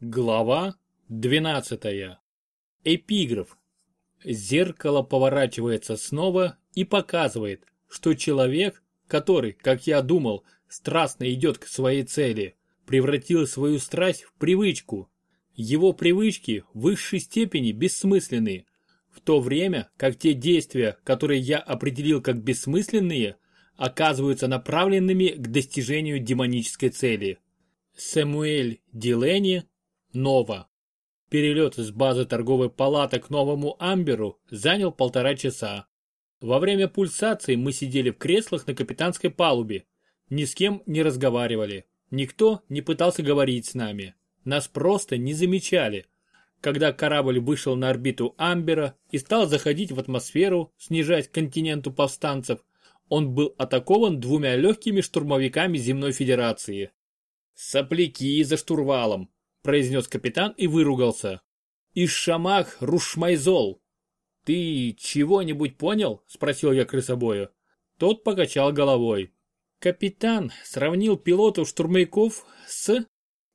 Глава 12. Эпиграф. Зеркало поворачивается снова и показывает, что человек, который, как я думал, страстно идет к своей цели, превратил свою страсть в привычку. Его привычки в высшей степени бессмысленны, в то время как те действия, которые я определил как бессмысленные, оказываются направленными к достижению демонической цели. Сэмуэль Дилени Нова. Перелет с базы торговой палаты к новому Амберу занял полтора часа. Во время пульсации мы сидели в креслах на капитанской палубе. Ни с кем не разговаривали. Никто не пытался говорить с нами. Нас просто не замечали. Когда корабль вышел на орбиту Амбера и стал заходить в атмосферу, снижать континенту повстанцев, он был атакован двумя легкими штурмовиками Земной Федерации. Сопляки за штурвалом, произнес капитан и выругался. Ишшамах Рушмайзол. Ты чего-нибудь понял? Спросил я крысобоя. Тот покачал головой. Капитан сравнил пилотов штурмовиков с,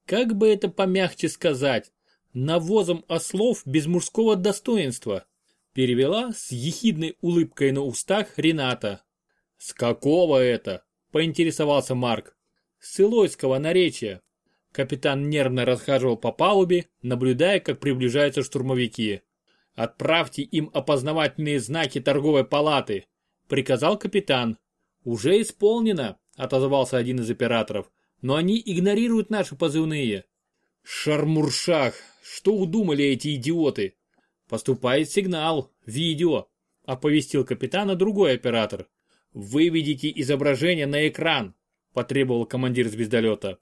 как бы это помягче сказать, навозом ослов без мужского достоинства. Перевела с ехидной улыбкой на устах Рената. «С какого это?» – поинтересовался Марк. «С Илойского наречия. Капитан нервно расхаживал по палубе, наблюдая, как приближаются штурмовики. «Отправьте им опознавательные знаки торговой палаты», — приказал капитан. «Уже исполнено», — отозвался один из операторов, «но они игнорируют наши позывные». «Шармуршах, что удумали эти идиоты?» «Поступает сигнал, видео», — оповестил капитана другой оператор. «Выведите изображение на экран», — потребовал командир звездолета.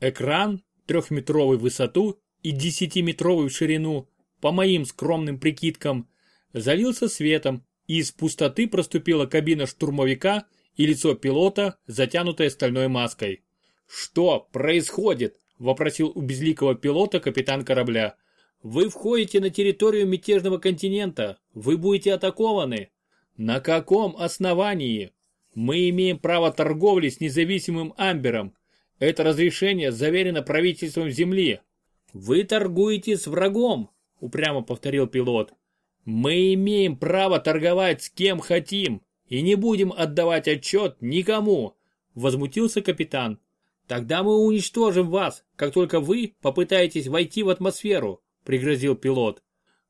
Экран, трехметровый в высоту и десятиметровый в ширину, по моим скромным прикидкам, залился светом, и из пустоты проступила кабина штурмовика и лицо пилота, затянутое стальной маской. «Что происходит?» – вопросил у безликого пилота капитан корабля. «Вы входите на территорию мятежного континента. Вы будете атакованы». «На каком основании?» «Мы имеем право торговли с независимым Амбером. Это разрешение заверено правительством Земли. Вы торгуете с врагом, упрямо повторил пилот. Мы имеем право торговать с кем хотим и не будем отдавать отчет никому, возмутился капитан. Тогда мы уничтожим вас, как только вы попытаетесь войти в атмосферу, пригрозил пилот.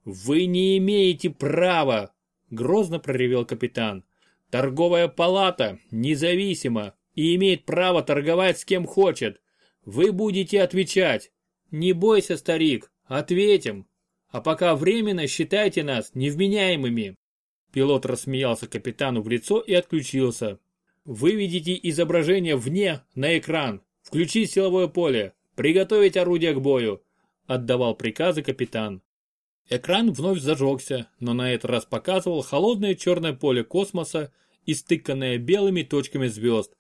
Вы не имеете права, грозно проревел капитан. Торговая палата независима и имеет право торговать с кем хочет. Вы будете отвечать. Не бойся, старик, ответим. А пока временно считайте нас невменяемыми. Пилот рассмеялся капитану в лицо и отключился. Выведите изображение вне на экран. Включить силовое поле. Приготовить орудие к бою. Отдавал приказы капитан. Экран вновь зажегся, но на этот раз показывал холодное черное поле космоса, истыканное белыми точками звезд,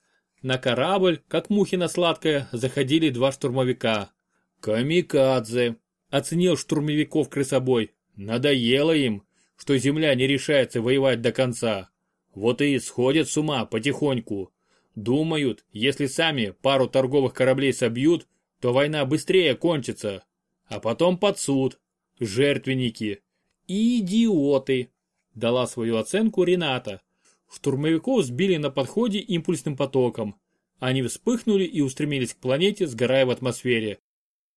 на корабль, как мухи на сладкое, заходили два штурмовика. «Камикадзе!» – оценил штурмовиков крысобой. «Надоело им, что земля не решается воевать до конца. Вот и сходят с ума потихоньку. Думают, если сами пару торговых кораблей собьют, то война быстрее кончится. А потом под суд. Жертвенники. Идиоты!» – дала свою оценку Рената. Штурмовиков сбили на подходе импульсным потоком. Они вспыхнули и устремились к планете, сгорая в атмосфере.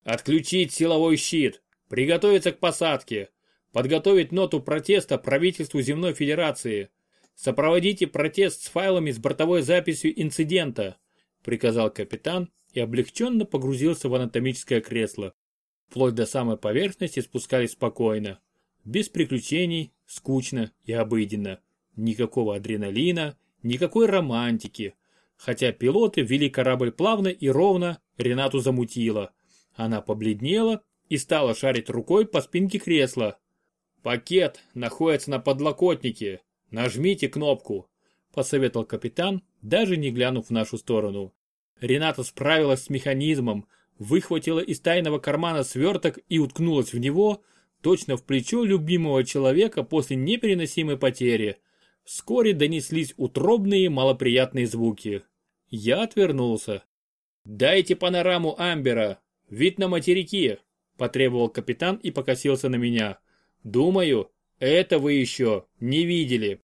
Отключить силовой щит. Приготовиться к посадке. Подготовить ноту протеста правительству Земной Федерации. Сопроводите протест с файлами с бортовой записью инцидента, приказал капитан и облегченно погрузился в анатомическое кресло. Вплоть до самой поверхности спускались спокойно. Без приключений, скучно и обыденно. Никакого адреналина, никакой романтики. Хотя пилоты вели корабль плавно и ровно, Ренату замутило. Она побледнела и стала шарить рукой по спинке кресла. «Пакет находится на подлокотнике. Нажмите кнопку», – посоветовал капитан, даже не глянув в нашу сторону. Рената справилась с механизмом, выхватила из тайного кармана сверток и уткнулась в него, точно в плечо любимого человека после непереносимой потери. Вскоре донеслись утробные малоприятные звуки. Я отвернулся. «Дайте панораму Амбера! Вид на материки!» потребовал капитан и покосился на меня. Думаю, это вы еще не видели.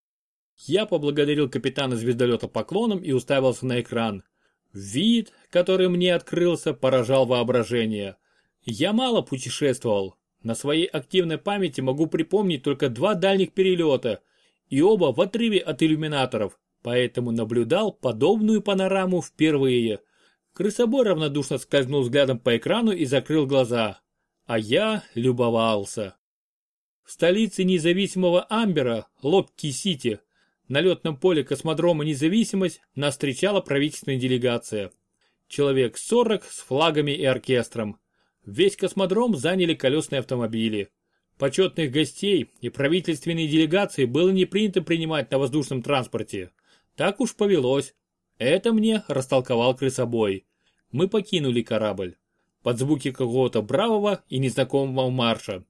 Я поблагодарил капитана звездолета поклоном и уставился на экран. Вид, который мне открылся, поражал воображение. Я мало путешествовал. На своей активной памяти могу припомнить только два дальних перелета, и оба в отрыве от иллюминаторов, поэтому наблюдал подобную панораму впервые. Крысобой равнодушно скользнул взглядом по экрану и закрыл глаза. А я любовался. В столице независимого Амбера, Локки-Сити, на летном поле космодрома «Независимость» нас встречала правительственная делегация. Человек 40 с флагами и оркестром. Весь космодром заняли колесные автомобили. Почетных гостей и правительственные делегации было не принято принимать на воздушном транспорте. Так уж повелось. Это мне растолковал крысобой. Мы покинули корабль. Под звуки какого-то бравого и незнакомого марша.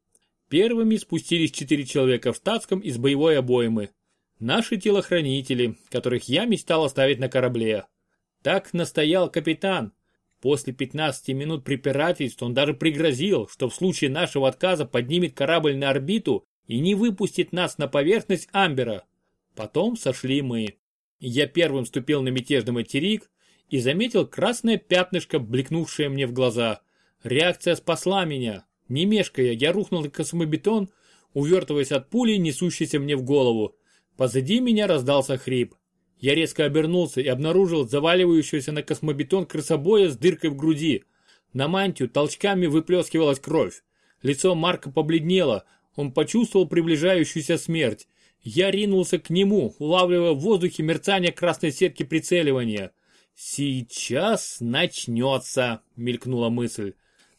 Первыми спустились четыре человека в штатском из боевой обоймы. Наши телохранители, которых я мечтал оставить на корабле. Так настоял капитан. После 15 минут препирательств он даже пригрозил, что в случае нашего отказа поднимет корабль на орбиту и не выпустит нас на поверхность Амбера. Потом сошли мы. Я первым ступил на мятежный материк и заметил красное пятнышко, блекнувшее мне в глаза. Реакция спасла меня. Не мешкая, я рухнул на космобетон, увертываясь от пули, несущейся мне в голову. Позади меня раздался хрип. Я резко обернулся и обнаружил заваливающуюся на космобетон крысобоя с дыркой в груди. На мантию толчками выплескивалась кровь. Лицо Марка побледнело, он почувствовал приближающуюся смерть. Я ринулся к нему, улавливая в воздухе мерцание красной сетки прицеливания. «Сейчас начнется», — мелькнула мысль.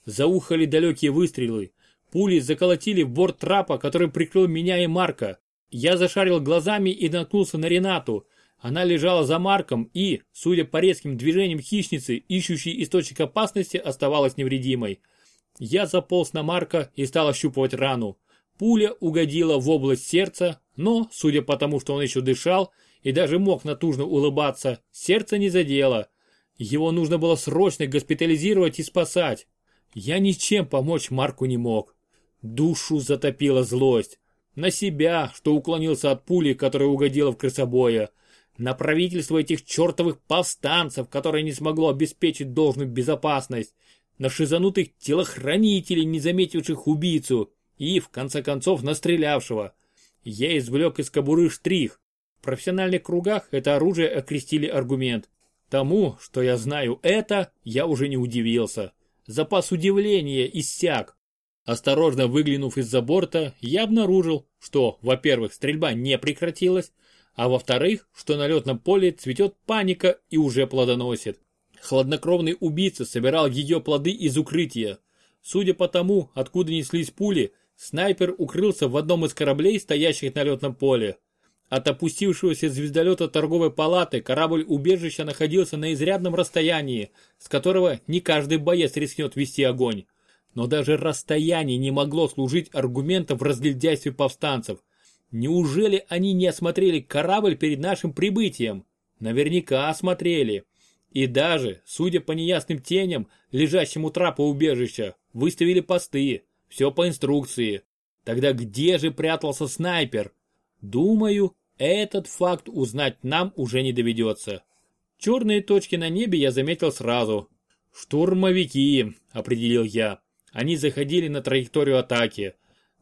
Заухали далекие выстрелы. Пули заколотили в борт трапа, который прикрыл меня и Марка. Я зашарил глазами и наткнулся на Ренату. Она лежала за Марком и, судя по резким движениям хищницы, ищущей источник опасности, оставалась невредимой. Я заполз на Марка и стал ощупывать рану. Пуля угодила в область сердца, но, судя по тому, что он еще дышал и даже мог натужно улыбаться, сердце не задело. Его нужно было срочно госпитализировать и спасать. Я ничем помочь Марку не мог. Душу затопила злость. На себя, что уклонился от пули, которая угодила в крысобоя. На правительство этих чертовых повстанцев, которое не смогло обеспечить должную безопасность. На шизанутых телохранителей, не заметивших убийцу. И, в конце концов, настрелявшего. Я извлек из кобуры штрих. В профессиональных кругах это оружие окрестили аргумент. Тому, что я знаю это, я уже не удивился. Запас удивления иссяк. Осторожно выглянув из-за борта, я обнаружил, что, во-первых, стрельба не прекратилась, а во-вторых, что на летном поле цветет паника и уже плодоносит. Хладнокровный убийца собирал ее плоды из укрытия. Судя по тому, откуда неслись пули, снайпер укрылся в одном из кораблей, стоящих на летном поле. От опустившегося звездолета торговой палаты корабль убежища находился на изрядном расстоянии, с которого не каждый боец рискнет вести огонь. Но даже расстояние не могло служить аргументом в разгильдяйстве повстанцев. Неужели они не осмотрели корабль перед нашим прибытием? Наверняка осмотрели. И даже, судя по неясным теням, лежащему трапа убежища, выставили посты. Все по инструкции. Тогда где же прятался снайпер? Думаю, этот факт узнать нам уже не доведется. Черные точки на небе я заметил сразу. «Штурмовики», — определил я. Они заходили на траекторию атаки.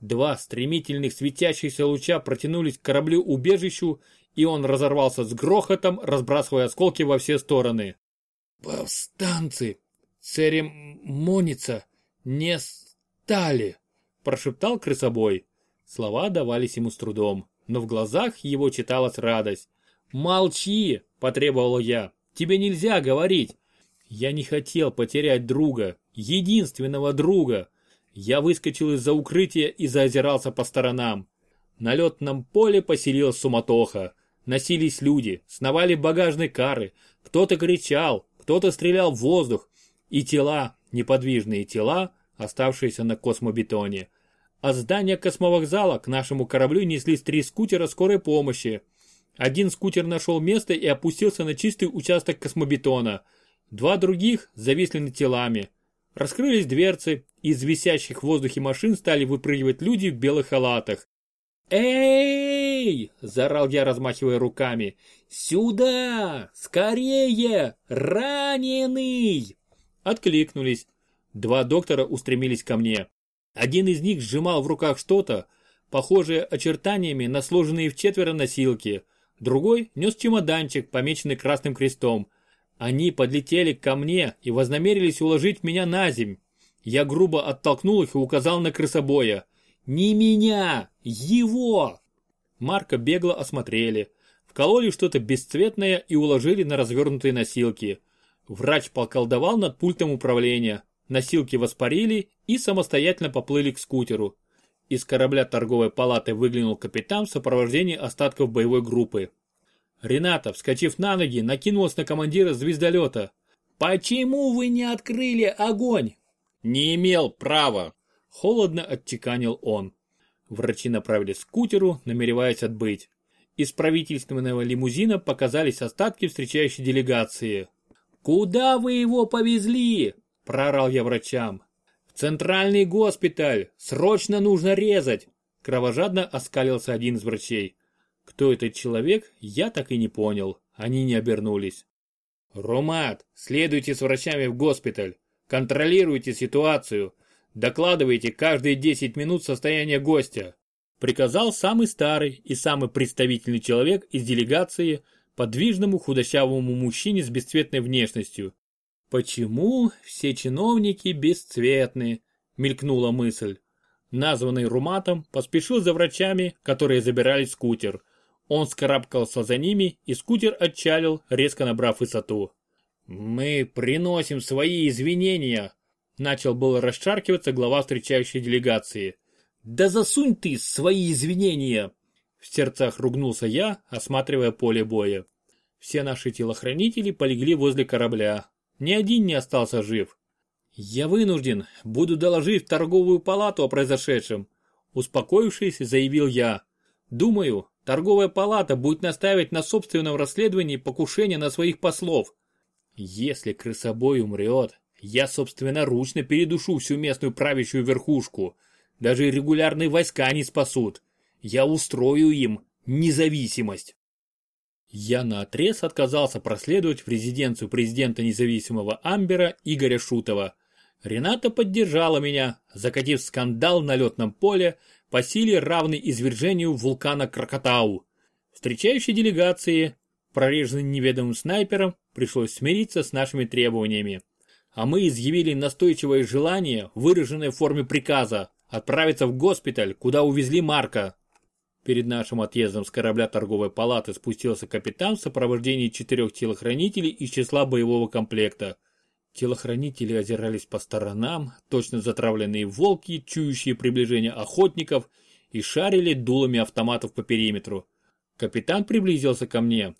Два стремительных светящихся луча протянулись к кораблю-убежищу, и он разорвался с грохотом, разбрасывая осколки во все стороны. «Повстанцы! Церемониться не стали!» – прошептал крысобой. Слова давались ему с трудом, но в глазах его читалась радость. «Молчи!» – потребовал я. «Тебе нельзя говорить!» Я не хотел потерять друга, единственного друга. Я выскочил из-за укрытия и заозирался по сторонам. На летном поле поселилась суматоха. Носились люди, сновали багажные кары, кто-то кричал, кто-то стрелял в воздух. И тела, неподвижные тела, оставшиеся на космобетоне. От здания космовокзала к нашему кораблю неслись три скутера скорой помощи. Один скутер нашел место и опустился на чистый участок космобетона. Два других зависли над телами. раскрылись дверцы, из висящих в воздухе машин стали выпрыгивать люди в белых халатах. «Эй!» – заорал я, размахивая руками. «Сюда! Скорее! Раненый!» Откликнулись. Два доктора устремились ко мне. Один из них сжимал в руках что-то, похожее очертаниями на сложенные в четверо носилки. Другой нес чемоданчик, помеченный красным крестом. Они подлетели ко мне и вознамерились уложить меня на земь. Я грубо оттолкнул их и указал на крысобоя. «Не меня! Его!» Марка бегло осмотрели. Вкололи что-то бесцветное и уложили на развернутые носилки. Врач поколдовал над пультом управления. Носилки воспарили и самостоятельно поплыли к скутеру. Из корабля торговой палаты выглянул капитан в сопровождении остатков боевой группы. Рената, вскочив на ноги, накинулась на командира звездолета. «Почему вы не открыли огонь?» «Не имел права», – холодно отчеканил он. Врачи направились к скутеру, намереваясь отбыть. Из правительственного лимузина показались остатки встречающей делегации. «Куда вы его повезли?» – проорал я врачам. «В центральный госпиталь! Срочно нужно резать!» Кровожадно оскалился один из врачей. Кто этот человек, я так и не понял. Они не обернулись. «Румат, следуйте с врачами в госпиталь. Контролируйте ситуацию. Докладывайте каждые 10 минут состояние гостя», приказал самый старый и самый представительный человек из делегации подвижному худощавому мужчине с бесцветной внешностью. «Почему все чиновники бесцветны?» – мелькнула мысль. Названный Руматом поспешил за врачами, которые забирали скутер. Он скарабкался за ними, и скутер отчалил, резко набрав высоту. «Мы приносим свои извинения», – начал было расшаркиваться глава встречающей делегации. «Да засунь ты свои извинения!» В сердцах ругнулся я, осматривая поле боя. Все наши телохранители полегли возле корабля. Ни один не остался жив. Я вынужден, буду доложить в торговую палату о произошедшем. Успокоившись, заявил я. Думаю, торговая палата будет настаивать на собственном расследовании покушения на своих послов. Если крысобой умрет, я собственноручно передушу всю местную правящую верхушку. Даже регулярные войска не спасут я устрою им независимость. Я наотрез отказался проследовать в резиденцию президента независимого Амбера Игоря Шутова. Рената поддержала меня, закатив скандал на летном поле по силе равный извержению вулкана Крокотау. Встречающей делегации, прореженной неведомым снайпером, пришлось смириться с нашими требованиями. А мы изъявили настойчивое желание, выраженное в форме приказа, отправиться в госпиталь, куда увезли Марка. Перед нашим отъездом с корабля торговой палаты спустился капитан в сопровождении четырех телохранителей из числа боевого комплекта. Телохранители озирались по сторонам, точно затравленные волки, чующие приближение охотников, и шарили дулами автоматов по периметру. Капитан приблизился ко мне.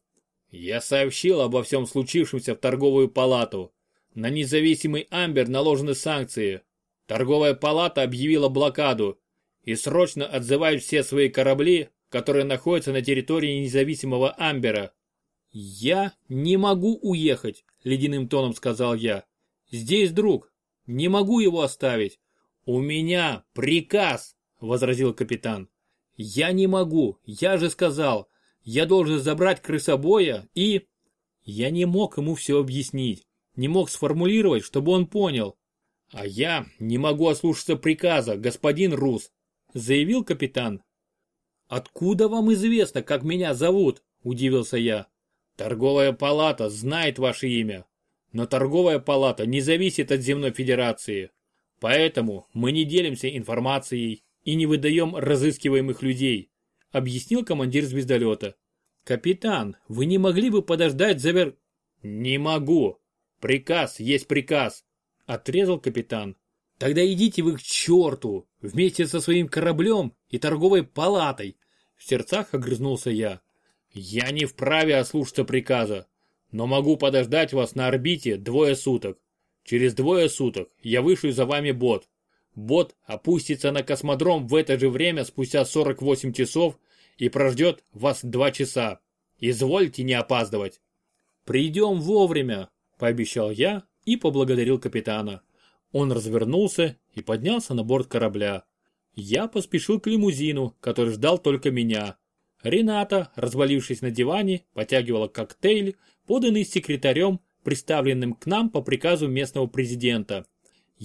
«Я сообщил обо всем случившемся в торговую палату. На независимый Амбер наложены санкции. Торговая палата объявила блокаду и срочно отзывают все свои корабли, которые находятся на территории независимого Амбера. «Я не могу уехать», — ледяным тоном сказал я. «Здесь друг. Не могу его оставить». «У меня приказ», — возразил капитан. «Я не могу, я же сказал. Я должен забрать крысобоя и...» Я не мог ему все объяснить, не мог сформулировать, чтобы он понял. «А я не могу ослушаться приказа, господин Рус», заявил капитан. «Откуда вам известно, как меня зовут?» – удивился я. «Торговая палата знает ваше имя, но торговая палата не зависит от земной федерации, поэтому мы не делимся информацией и не выдаем разыскиваемых людей», – объяснил командир звездолета. «Капитан, вы не могли бы подождать завер...» «Не могу. Приказ есть приказ», – отрезал капитан. Тогда идите вы к черту, вместе со своим кораблем и торговой палатой. В сердцах огрызнулся я. Я не вправе ослушаться приказа, но могу подождать вас на орбите двое суток. Через двое суток я вышлю за вами бот. Бот опустится на космодром в это же время спустя 48 часов и прождет вас два часа. Извольте не опаздывать. Придем вовремя, пообещал я и поблагодарил капитана. Он развернулся и поднялся на борт корабля. Я поспешил к лимузину, который ждал только меня. Рената, развалившись на диване, потягивала коктейль, поданный секретарем, представленным к нам по приказу местного президента.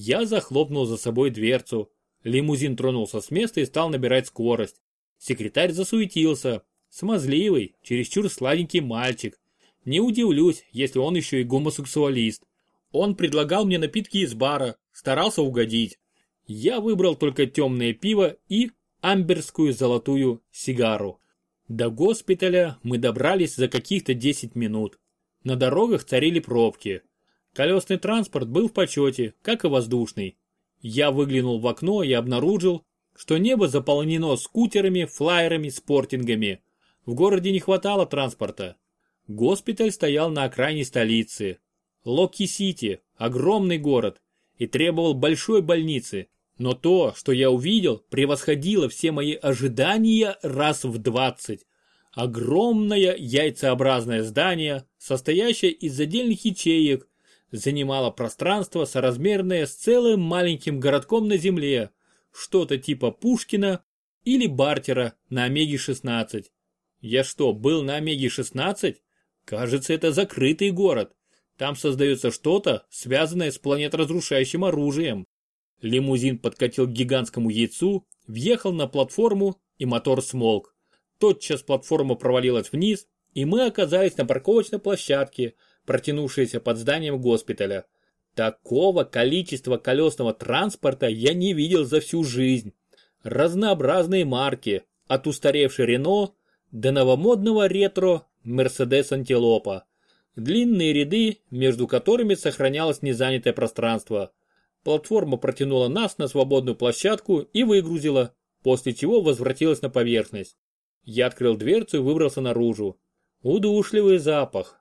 Я захлопнул за собой дверцу. Лимузин тронулся с места и стал набирать скорость. Секретарь засуетился. Смазливый, чересчур сладенький мальчик. Не удивлюсь, если он еще и гомосексуалист. Он предлагал мне напитки из бара, старался угодить. Я выбрал только темное пиво и амберскую золотую сигару. До госпиталя мы добрались за каких-то 10 минут. На дорогах царили пробки. Колесный транспорт был в почете, как и воздушный. Я выглянул в окно и обнаружил, что небо заполнено скутерами, флайерами, спортингами. В городе не хватало транспорта. Госпиталь стоял на окраине столицы. Локи-Сити – огромный город и требовал большой больницы. Но то, что я увидел, превосходило все мои ожидания раз в двадцать. Огромное яйцеобразное здание, состоящее из отдельных ячеек, занимало пространство соразмерное с целым маленьким городком на земле, что-то типа Пушкина или Бартера на Омеге-16. Я что, был на Омеге-16? Кажется, это закрытый город. Там создается что-то, связанное с планеторазрушающим оружием. Лимузин подкатил к гигантскому яйцу, въехал на платформу и мотор смолк. Тотчас платформа провалилась вниз, и мы оказались на парковочной площадке, протянувшейся под зданием госпиталя. Такого количества колесного транспорта я не видел за всю жизнь. Разнообразные марки, от устаревшей Рено до новомодного ретро Мерседес Антилопа. Длинные ряды, между которыми сохранялось незанятое пространство. Платформа протянула нас на свободную площадку и выгрузила, после чего возвратилась на поверхность. Я открыл дверцу и выбрался наружу. Удушливый запах.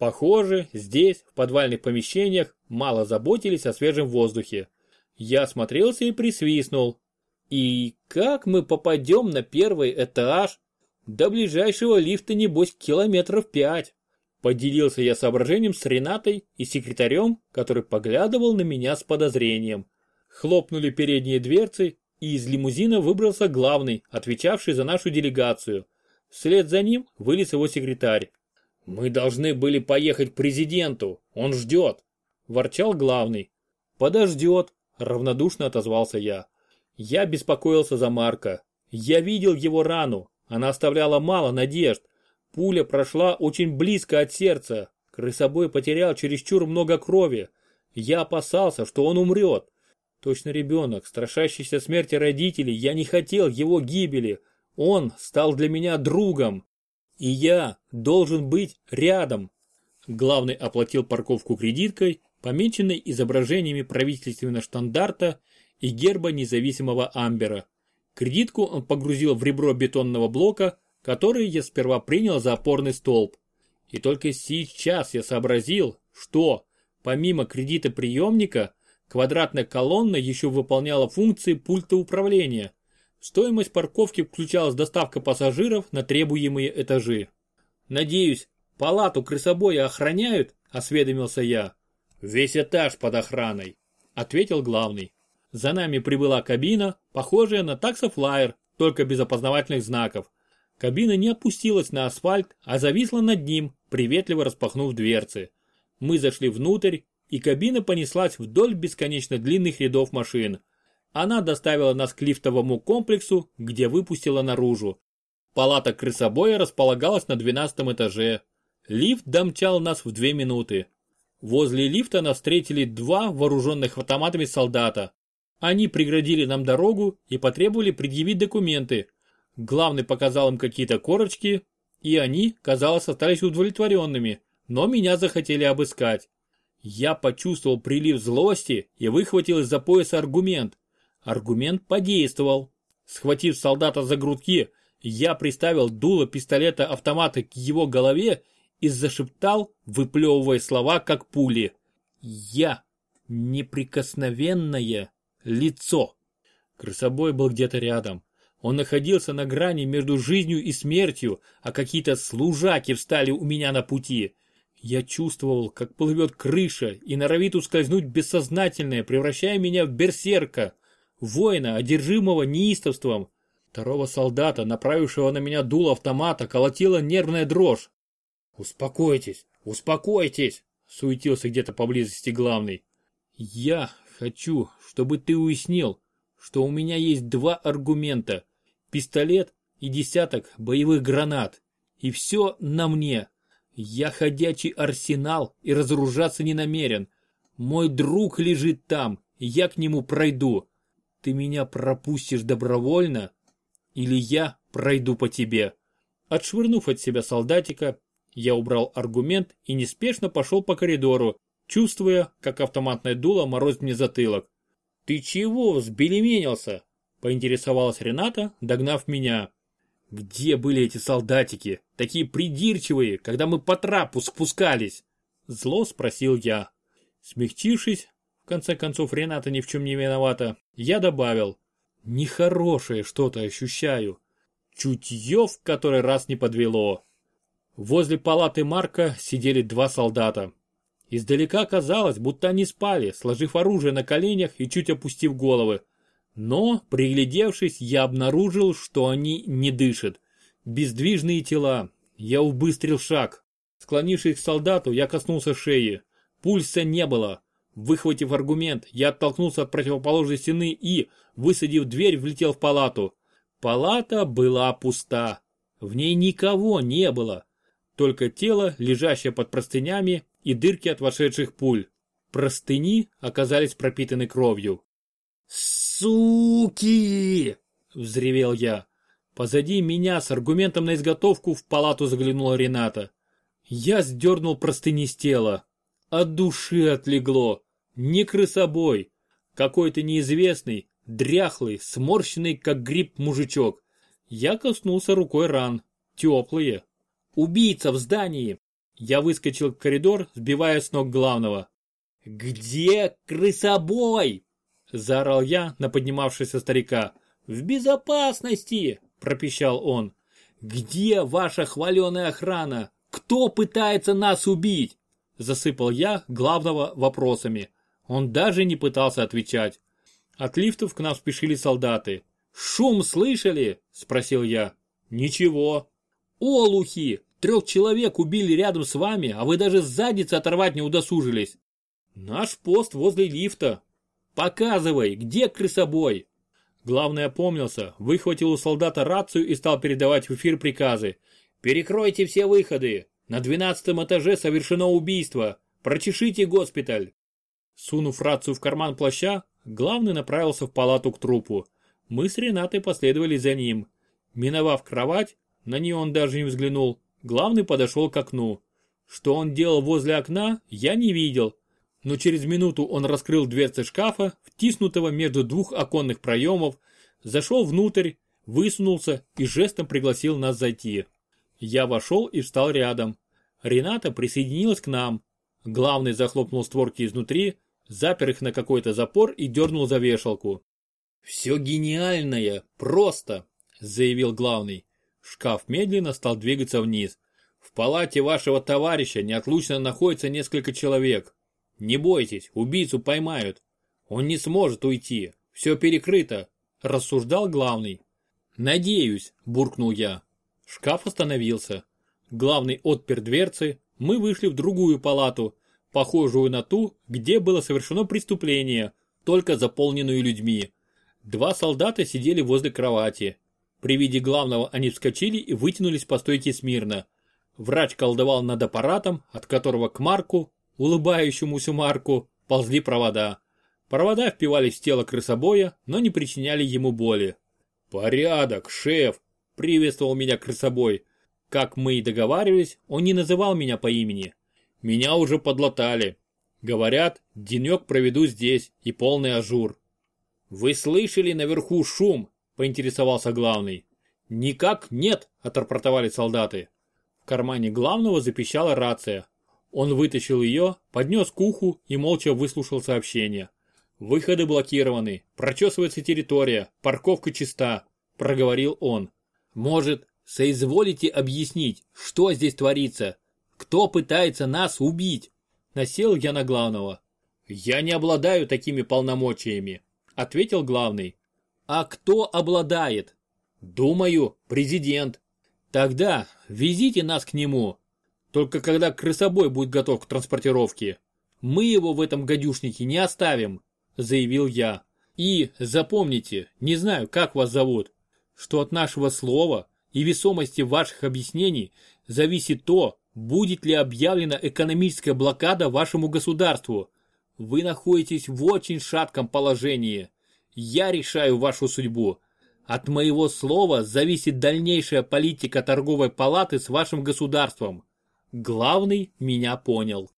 Похоже, здесь, в подвальных помещениях, мало заботились о свежем воздухе. Я осмотрелся и присвистнул. И как мы попадем на первый этаж? До ближайшего лифта небось километров пять. Поделился я соображением с Ренатой и секретарем, который поглядывал на меня с подозрением. Хлопнули передние дверцы, и из лимузина выбрался главный, отвечавший за нашу делегацию. Вслед за ним вылез его секретарь. «Мы должны были поехать к президенту, он ждет», – ворчал главный. «Подождет», – равнодушно отозвался я. Я беспокоился за Марка. Я видел его рану, она оставляла мало надежд. Пуля прошла очень близко от сердца. Крысобой потерял чересчур много крови. Я опасался, что он умрет. Точно ребенок, страшащийся смерти родителей, я не хотел его гибели. Он стал для меня другом. И я должен быть рядом. Главный оплатил парковку кредиткой, помеченной изображениями правительственного штандарта и герба независимого Амбера. Кредитку он погрузил в ребро бетонного блока, который я сперва принял за опорный столб. И только сейчас я сообразил, что, помимо кредита приемника, квадратная колонна еще выполняла функции пульта управления. Стоимость парковки включалась доставка пассажиров на требуемые этажи. «Надеюсь, палату крысобоя охраняют?» – осведомился я. «Весь этаж под охраной», – ответил главный. За нами прибыла кабина, похожая на таксофлайер, только без опознавательных знаков. Кабина не опустилась на асфальт, а зависла над ним, приветливо распахнув дверцы. Мы зашли внутрь, и кабина понеслась вдоль бесконечно длинных рядов машин. Она доставила нас к лифтовому комплексу, где выпустила наружу. Палата крысобоя располагалась на 12 этаже. Лифт домчал нас в две минуты. Возле лифта нас встретили два вооруженных автоматами солдата. Они преградили нам дорогу и потребовали предъявить документы. Главный показал им какие-то корочки, и они, казалось, остались удовлетворенными, но меня захотели обыскать. Я почувствовал прилив злости и выхватил из-за пояса аргумент. Аргумент подействовал. Схватив солдата за грудки, я приставил дуло пистолета-автомата к его голове и зашептал, выплевывая слова, как пули. «Я неприкосновенная лицо. Крысобой был где-то рядом. Он находился на грани между жизнью и смертью, а какие-то служаки встали у меня на пути. Я чувствовал, как плывет крыша и норовит ускользнуть бессознательное, превращая меня в берсерка, воина, одержимого неистовством. Второго солдата, направившего на меня дуло автомата, колотила нервная дрожь. «Успокойтесь, успокойтесь!» — суетился где-то поблизости главный. «Я хочу, чтобы ты уяснил, что у меня есть два аргумента. Пистолет и десяток боевых гранат. И все на мне. Я ходячий арсенал и разоружаться не намерен. Мой друг лежит там, я к нему пройду. Ты меня пропустишь добровольно, или я пройду по тебе. Отшвырнув от себя солдатика, я убрал аргумент и неспешно пошел по коридору, чувствуя, как автоматное дуло морозит мне затылок. «Ты чего взбелеменился?» – поинтересовалась Рената, догнав меня. Где были эти солдатики, такие придирчивые, когда мы по трапу спускались? Зло спросил я. Смягчившись, конце концов Рената ни в чем не виновата, я добавил. Нехорошее что-то ощущаю. Чутье в который раз не подвело. Возле палаты Марка сидели два солдата. Издалека казалось, будто они спали, сложив оружие на коленях и чуть опустив головы. Но, приглядевшись, я обнаружил, что они не дышат. Бездвижные тела. Я убыстрил шаг. Склонившись к солдату, я коснулся шеи. Пульса не было. Выхватив аргумент, я оттолкнулся от противоположной стены и, высадив дверь, влетел в палату. Палата была пуста. В ней никого не было. Только тело, лежащее под простынями и дырки от вошедших пуль. Простыни оказались пропитаны кровью. «Суки!» – взревел я. Позади меня с аргументом на изготовку в палату заглянула Рената. Я сдернул простыни с тела. От души отлегло. Не крысобой. Какой-то неизвестный, дряхлый, сморщенный, как гриб мужичок. Я коснулся рукой ран. Теплые. Убийца в здании. Я выскочил в коридор, сбивая с ног главного. «Где крысобой?» Заорал я на поднимавшегося старика. «В безопасности!» – пропищал он. «Где ваша хваленая охрана? Кто пытается нас убить?» Засыпал я главного вопросами. Он даже не пытался отвечать. От лифтов к нам спешили солдаты. «Шум слышали?» – спросил я. «Ничего». «Олухи! Трех человек убили рядом с вами, а вы даже задницы оторвать не удосужились». «Наш пост возле лифта», «Показывай, где крысобой?» Главный опомнился, выхватил у солдата рацию и стал передавать в эфир приказы. «Перекройте все выходы! На двенадцатом этаже совершено убийство! Прочешите госпиталь!» Сунув рацию в карман плаща, главный направился в палату к трупу. Мы с Ренатой последовали за ним. Миновав кровать, на нее он даже не взглянул, главный подошел к окну. Что он делал возле окна, я не видел, но через минуту он раскрыл дверцы шкафа, втиснутого между двух оконных проемов, зашел внутрь, высунулся и жестом пригласил нас зайти. Я вошел и встал рядом. Рената присоединилась к нам. Главный захлопнул створки изнутри, запер их на какой-то запор и дернул за вешалку. «Все гениальное, просто!» – заявил главный. Шкаф медленно стал двигаться вниз. «В палате вашего товарища неотлучно находится несколько человек. Не бойтесь, убийцу поймают. Он не сможет уйти. Все перекрыто, рассуждал главный. Надеюсь, буркнул я. Шкаф остановился. Главный отпер дверцы, мы вышли в другую палату, похожую на ту, где было совершено преступление, только заполненную людьми. Два солдата сидели возле кровати. При виде главного они вскочили и вытянулись по стойке смирно. Врач колдовал над аппаратом, от которого к Марку, улыбающемуся Марку, ползли провода. Провода впивались в тело крысобоя, но не причиняли ему боли. «Порядок, шеф!» – приветствовал меня крысобой. Как мы и договаривались, он не называл меня по имени. Меня уже подлатали. Говорят, денек проведу здесь и полный ажур. «Вы слышали наверху шум?» – поинтересовался главный. «Никак нет», – отрапортовали солдаты. В кармане главного запищала рация. Он вытащил ее, поднес к уху и молча выслушал сообщение. «Выходы блокированы, прочесывается территория, парковка чиста», – проговорил он. «Может, соизволите объяснить, что здесь творится? кто пытается нас убить. Насел я на главного. Я не обладаю такими полномочиями, ответил главный. А кто обладает? Думаю, президент. Тогда везите нас к нему. Только когда крысобой будет готов к транспортировке. Мы его в этом гадюшнике не оставим, заявил я. И запомните, не знаю, как вас зовут, что от нашего слова и весомости ваших объяснений зависит то, будет ли объявлена экономическая блокада вашему государству. Вы находитесь в очень шатком положении. Я решаю вашу судьбу. От моего слова зависит дальнейшая политика торговой палаты с вашим государством. Главный меня понял.